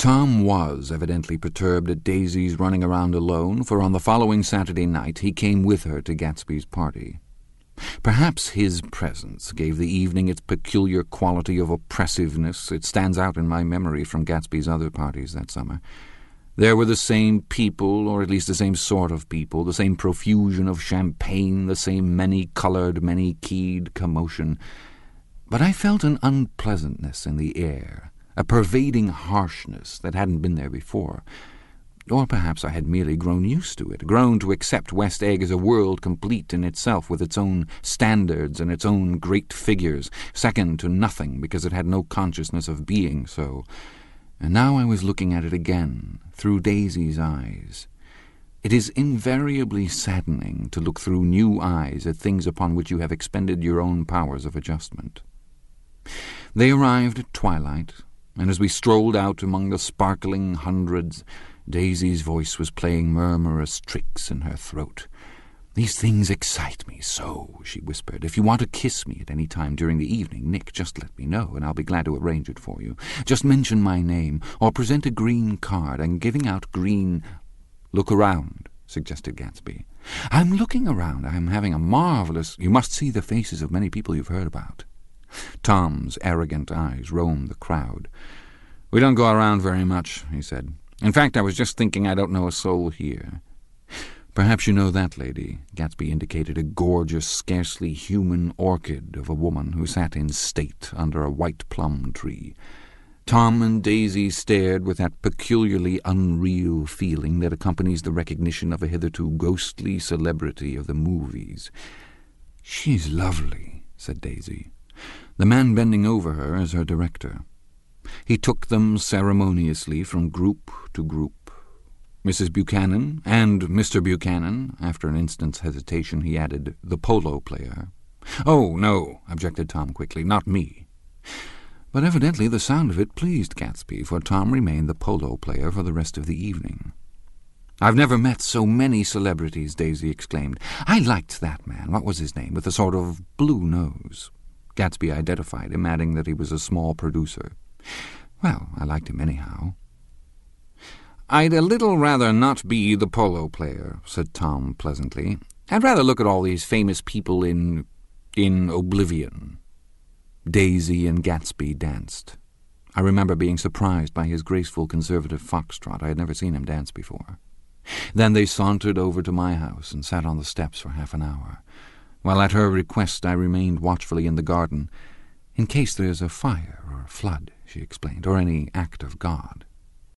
Tom was evidently perturbed at Daisy's running around alone, for on the following Saturday night he came with her to Gatsby's party. Perhaps his presence gave the evening its peculiar quality of oppressiveness. It stands out in my memory from Gatsby's other parties that summer. There were the same people, or at least the same sort of people, the same profusion of champagne, the same many-coloured, many-keyed commotion. But I felt an unpleasantness in the air, a pervading harshness that hadn't been there before. Or perhaps I had merely grown used to it, grown to accept West Egg as a world complete in itself, with its own standards and its own great figures, second to nothing because it had no consciousness of being so. And now I was looking at it again, through Daisy's eyes. It is invariably saddening to look through new eyes at things upon which you have expended your own powers of adjustment. They arrived at twilight, and as we strolled out among the sparkling hundreds, Daisy's voice was playing murmurous tricks in her throat. These things excite me so, she whispered. If you want to kiss me at any time during the evening, Nick, just let me know, and I'll be glad to arrange it for you. Just mention my name, or present a green card. I'm giving out green... Look around, suggested Gatsby. I'm looking around. I'm having a marvellous... You must see the faces of many people you've heard about. Tom's arrogant eyes roamed the crowd. We don't go around very much, he said. In fact, I was just thinking I don't know a soul here. Perhaps you know that lady. Gatsby indicated a gorgeous, scarcely human orchid of a woman who sat in state under a white plum tree. Tom and Daisy stared with that peculiarly unreal feeling that accompanies the recognition of a hitherto ghostly celebrity of the movies. She's lovely, said Daisy. The man bending over her is her director. He took them ceremoniously from group to group. Mrs. Buchanan and Mr. Buchanan. After an instant's hesitation, he added, the polo player. Oh, no, objected Tom quickly, not me. But evidently the sound of it pleased Gatsby, for Tom remained the polo player for the rest of the evening. I've never met so many celebrities, Daisy exclaimed. I liked that man, what was his name, with a sort of blue nose. Gatsby identified him, adding that he was a small producer. Well, I liked him anyhow. I'd a little rather not be the polo player, said Tom pleasantly. I'd rather look at all these famous people in... in oblivion. Daisy and Gatsby danced. I remember being surprised by his graceful conservative foxtrot. I had never seen him dance before. Then they sauntered over to my house and sat on the steps for half an hour, while at her request I remained watchfully in the garden, in case there's a fire or a flood, she explained, or any act of God.